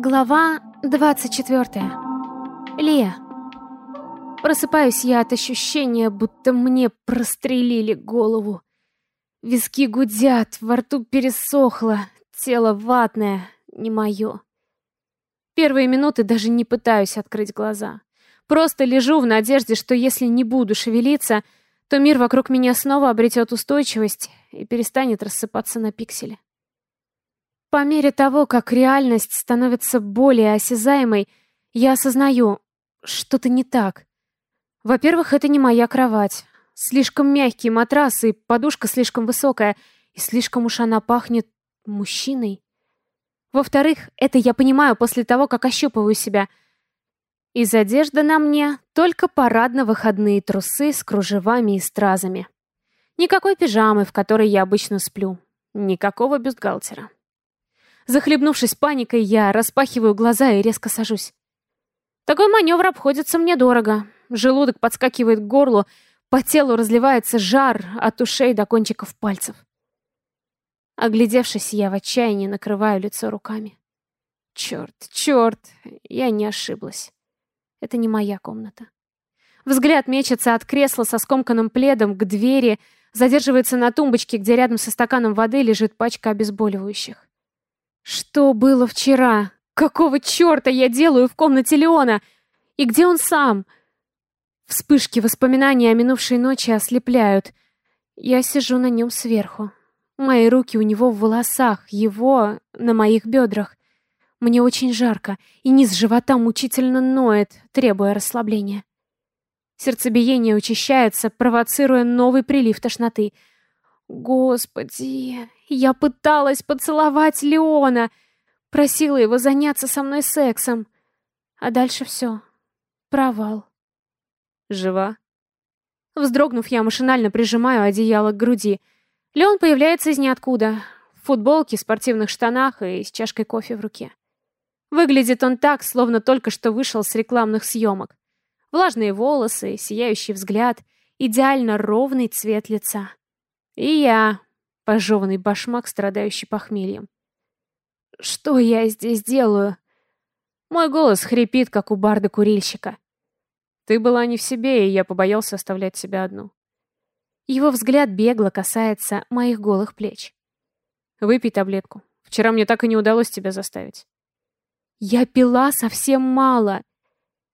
Глава 24. Лия. Просыпаюсь я от ощущения, будто мне прострелили голову. Виски гудят, во рту пересохло, тело ватное, не мое. Первые минуты даже не пытаюсь открыть глаза. Просто лежу в надежде, что если не буду шевелиться, то мир вокруг меня снова обретет устойчивость и перестанет рассыпаться на пиксели. По мере того, как реальность становится более осязаемой, я осознаю, что-то не так. Во-первых, это не моя кровать. Слишком мягкий матрас и подушка слишком высокая, и слишком уж она пахнет мужчиной. Во-вторых, это я понимаю после того, как ощупываю себя. Из одежды на мне только парадно-выходные трусы с кружевами и стразами. Никакой пижамы, в которой я обычно сплю. Никакого бюстгальтера. Захлебнувшись паникой, я распахиваю глаза и резко сажусь. Такой маневр обходится мне дорого. Желудок подскакивает к горлу, по телу разливается жар от ушей до кончиков пальцев. Оглядевшись, я в отчаянии накрываю лицо руками. Черт, черт, я не ошиблась. Это не моя комната. Взгляд мечется от кресла со скомканным пледом к двери, задерживается на тумбочке, где рядом со стаканом воды лежит пачка обезболивающих. Что было вчера? Какого черта я делаю в комнате Леона? И где он сам? Вспышки воспоминаний о минувшей ночи ослепляют. Я сижу на нем сверху. Мои руки у него в волосах, его на моих бедрах. Мне очень жарко, и низ живота мучительно ноет, требуя расслабления. Сердцебиение учащается, провоцируя новый прилив тошноты — Господи, я пыталась поцеловать Леона, просила его заняться со мной сексом. А дальше все. Провал. Жива? Вздрогнув, я машинально прижимаю одеяло к груди. Леон появляется из ниоткуда. В футболке, спортивных штанах и с чашкой кофе в руке. Выглядит он так, словно только что вышел с рекламных съемок. Влажные волосы, сияющий взгляд, идеально ровный цвет лица. И я, пожеванный башмак, страдающий похмельем. Что я здесь делаю? Мой голос хрипит, как у барда-курильщика. Ты была не в себе, и я побоялся оставлять себя одну. Его взгляд бегло касается моих голых плеч. Выпей таблетку. Вчера мне так и не удалось тебя заставить. Я пила совсем мало.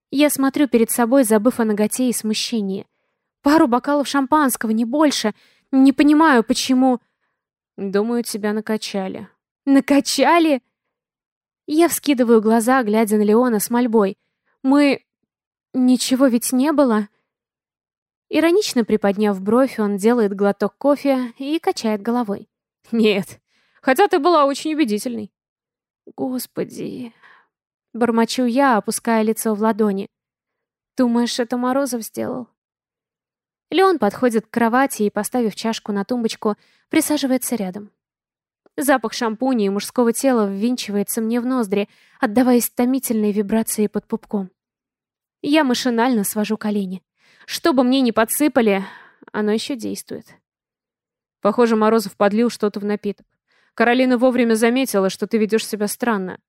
Я смотрю перед собой, забыв о ноготе и смущении. Пару бокалов шампанского, не больше — не понимаю, почему... Думаю, тебя накачали. Накачали? Я вскидываю глаза, глядя на Леона с мольбой. Мы... Ничего ведь не было? Иронично приподняв бровь, он делает глоток кофе и качает головой. Нет, хотя ты была очень убедительной. Господи... Бормочу я, опуская лицо в ладони. Думаешь, это Морозов сделал? Леон подходит к кровати и, поставив чашку на тумбочку, присаживается рядом. Запах шампуня и мужского тела ввинчивается мне в ноздри, отдаваясь томительной вибрации под пупком. Я машинально свожу колени. Что бы мне ни подсыпали, оно еще действует. Похоже, Морозов подлил что-то в напиток. Каролина вовремя заметила, что ты ведешь себя странно.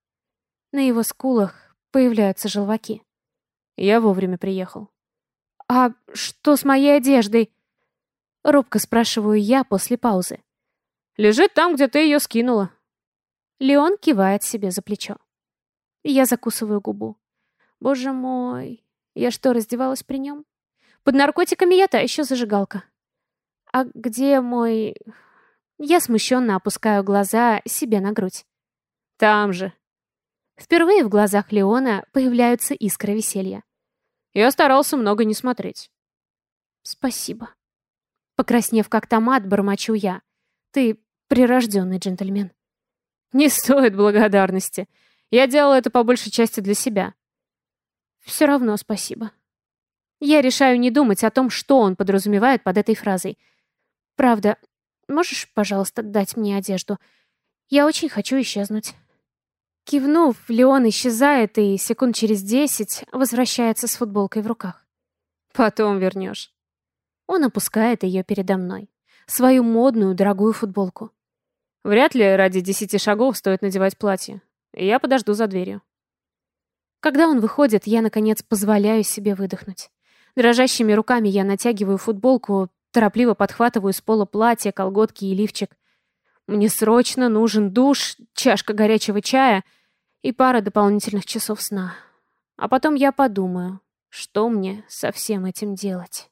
На его скулах появляются желваки. Я вовремя приехал. «А что с моей одеждой?» Робко спрашиваю я после паузы. «Лежит там, где ты ее скинула». Леон кивает себе за плечо. Я закусываю губу. Боже мой, я что, раздевалась при нем? Под наркотиками я та еще зажигалка. А где мой... Я смущенно опускаю глаза себе на грудь. Там же. Впервые в глазах Леона появляются искры веселья. Я старался много не смотреть. Спасибо. Покраснев как томат, бормочу я. Ты прирожденный джентльмен. Не стоит благодарности. Я делал это по большей части для себя. Все равно спасибо. Я решаю не думать о том, что он подразумевает под этой фразой. Правда, можешь, пожалуйста, дать мне одежду? Я очень хочу исчезнуть. Кивнув, Леон исчезает и секунд через десять возвращается с футболкой в руках. «Потом вернешь». Он опускает ее передо мной. Свою модную, дорогую футболку. Вряд ли ради десяти шагов стоит надевать платье. Я подожду за дверью. Когда он выходит, я, наконец, позволяю себе выдохнуть. Дрожащими руками я натягиваю футболку, торопливо подхватываю с пола платье, колготки и лифчик. Мне срочно нужен душ, чашка горячего чая и пара дополнительных часов сна. А потом я подумаю, что мне со всем этим делать.